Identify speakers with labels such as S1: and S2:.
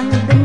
S1: sangat